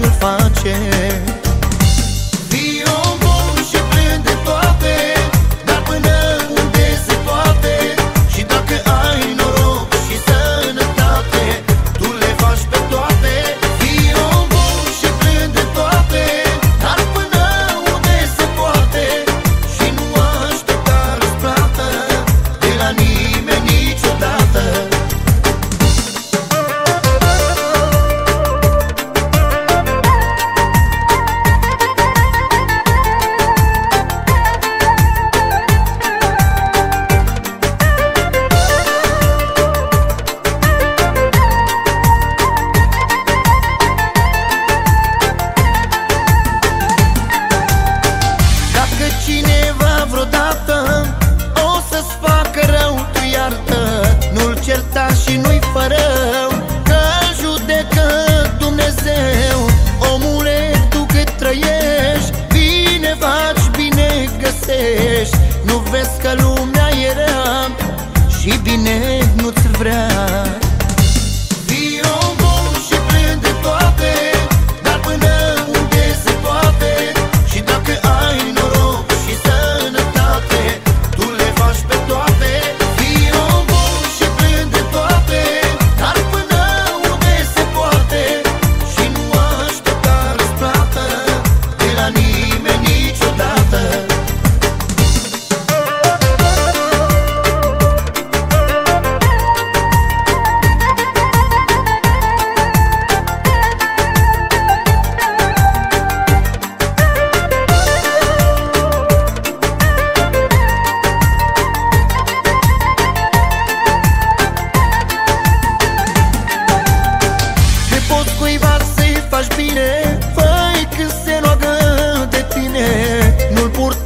la cine îl face Și